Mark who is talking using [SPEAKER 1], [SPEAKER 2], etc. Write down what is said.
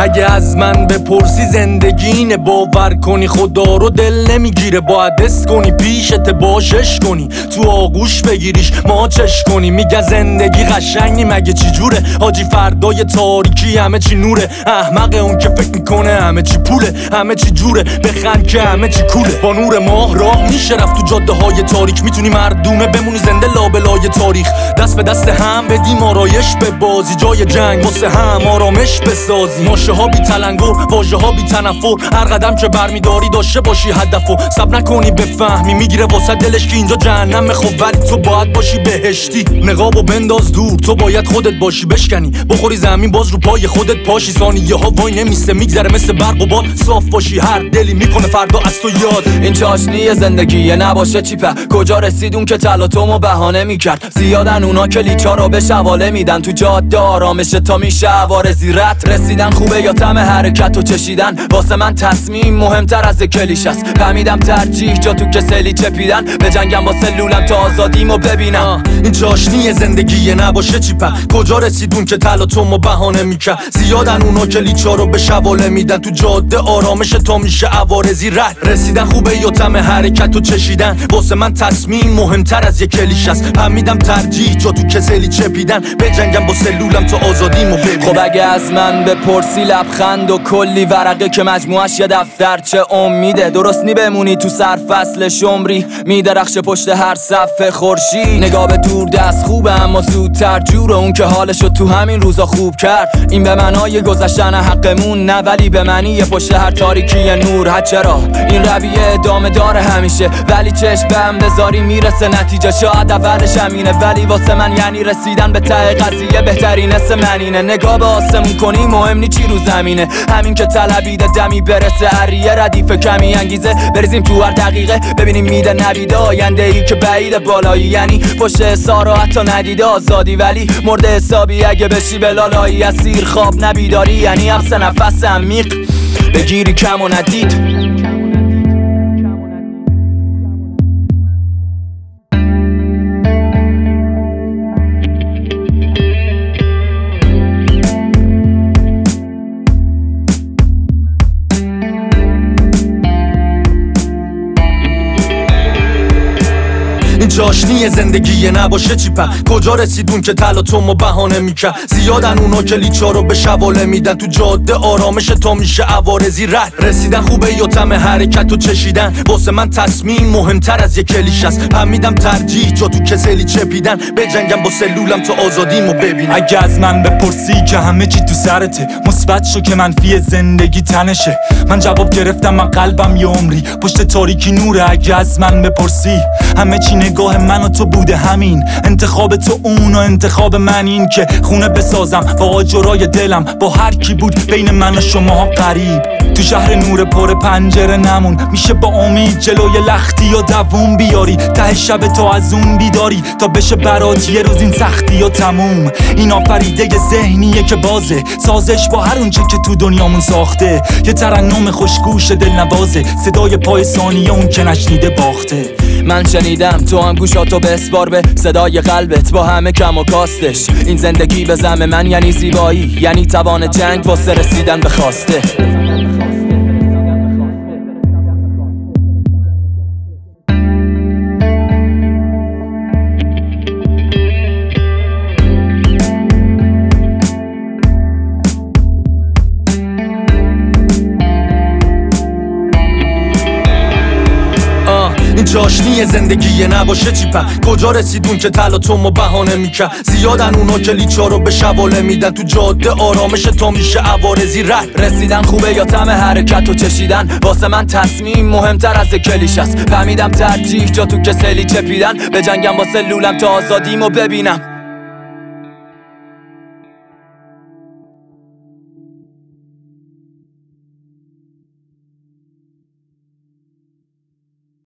[SPEAKER 1] اگه از من بپرسی زندگی اینه باور کنی خدا رو دل نمی‌گیره. باید دست کنی پیشت باشش کنی. تو آغوش بگیریش ماچش کنی. میگه زندگی قشنگی مگه چی جوره؟ حاجی فردای تاریکی همه چی نوره. احمق اون که فکر می‌کنه همه چی پوله. همه چی جوره بخند که همه چی کوله. با نور ماه راه میشه رفت تو جاده های تاریک. می‌تونی مردونه بمونی زنده لابلای تاریخ. دست به دست هم بدیم آرایش به بازی جای جنگ واسه هم آرامش بسازی. ها بی تلنگر واژه ها بی تنفر. هر قدم که برمیداری داشته باشی هدف و سب نکنی بفهمی. می‌گیره واسه دلش که اینجا جهنم. خب ولی تو باید باشی بهشتی. نقاب و بنداز دور. تو باید خودت باشی. بشکنی. بخوری زمین باز رو پای خودت پاشی ثانیه ها وای نمیسته. میگذره مثل برق و باد. صاف باشی. هر دلی می‌کنه فردا از تو یاد.
[SPEAKER 2] این چاشنی زندگی. نباشه چیپه. کجا رسیدون که تلاتومو بهانه می‌کرد؟ زیادن اونا که لیچا رو به شواله میدن. تو جاده آرامشه تا میشه عوارضی. رت رسیدن خوبه یا تم حرکت و چشیدن. واسه من تصمیم مهمتر از کلیش است. فهمیدم ترجیح جا تو کسلی چپیدن. به جنگم با سلولم تا آزادیمو ببینم.
[SPEAKER 1] این چاشنی زندگی نباشه چی کجا رسیدون که تلاتومو بهانه می‌کرد؟ زیادن اونا که لیچا رو به شواله میدن. تو جاده آرامش تا میشه عوارضی رد. رسیدن خوبه یا تم حرکت و چشیدن؟ واسه من تصمیم مهمتر از یک کلیش است. فهمیدم ترجیح جا تو کسلی چپیدن. به جنگم با سلولم تا آزادیمو ببینم.
[SPEAKER 2] خب اگه از من به پرسی لبخند و کلی ورقه که مجموعش یه چه امیده. درست نی بمونی تو سر فصل شمری. میدرخش پشت هر صفحه خورشید. نگاه به دور دست خوبه اما زودتر جور اون که حالشو تو همین روزا خوب کرد. این به منای گذشتن حقمون نه ولی به معنی پشت هر تاریکی نور. چرا؟ این رویه ادامه داره همیشه. ولی چشم به هم بذاری می‌رسه. نتیجه شاید اولش همینه ولی واسه من یعنی رسیدن به ته قضیه بهترین اسم منینه. نگاه به آسمون کنی مهم نی چی رو زمینه. همین که طلبیده دمی برسه هریه ردیف کمی انگیزه. بریزیم تو هر دقیقه ببینیم میده نبیده آینده ای که بعید بالایی. یعنی پشت سارا حتی ندیده آزادی. ولی مرد حسابی اگه بشی به لالایی. اسیر خواب نبیداری یعنی حبس نفس عمیق بگیری کم و ندید.
[SPEAKER 1] چاشنی زندگی نباشه چی کجا رسیدون که تلاتومو بهانه می‌کرد؟ زیادن اونا که لیچا رو به شواله میدن. تو جاده آرامش تا میشه عوارضی رد رسیدن خوبه یا تم حرکت و چشیدن؟ واسه من تصمیم مهمتر از یک کلیش است. فهمیدم ترجیح جا تو کسلی چپیدن. به جنگم با سلولم تا آزادیمو ببینم.
[SPEAKER 3] اگه از من بپرسی که همه چی تو سرته. مثبت شو که منفی زندگی تنشه. من جواب گرفتم من قلبم یه عمری. پشت تاریکی نوره اگه از من بپرسی. همه چی نگاه من و تو بوده همین. انتخاب تو اون و انتخاب من این که خونه بسازم. با آجرای دلم با هر کی بود بین من و شما قریب. تو شهر نور پر پنجره نمون. میشه با امید جلوی لختی یا دووم بیاری. ته شب تو از اون بیداری تا بشه برات یه روز این سختی و تموم. این آفریده ذهنیه که بازه. سازش با هر اونچه که تو دنیامون ساخته. یه ترنم خوشگوش دل نوازه صدای پای ثانیه اون که نشنیده باخته.
[SPEAKER 2] من شنیدم تو هم گوشاتو بسپار به صدای قلبت. با همه کم و کاستش. این زندگی به زم من یعنی زیبایی. یعنی توان جنگ واسه رسیدن به خواسته.
[SPEAKER 1] چاشنی زندگی نباشه چی کجا رسیدون که تلاتومو بهانه می‌کرد؟ زیادن اونا که لیچا رو به شواله میدن. تو جاده آرامش تا میشه عوارضی رد
[SPEAKER 2] رسیدن خوبه یا تم حرکت و چشیدن؟ واسه من تصمیم مهمتر از کلیش است. فهمیدم ترجیح جا تو کسلی چپیدن. به جنگم با سلولم تا آزادیمو ببینم.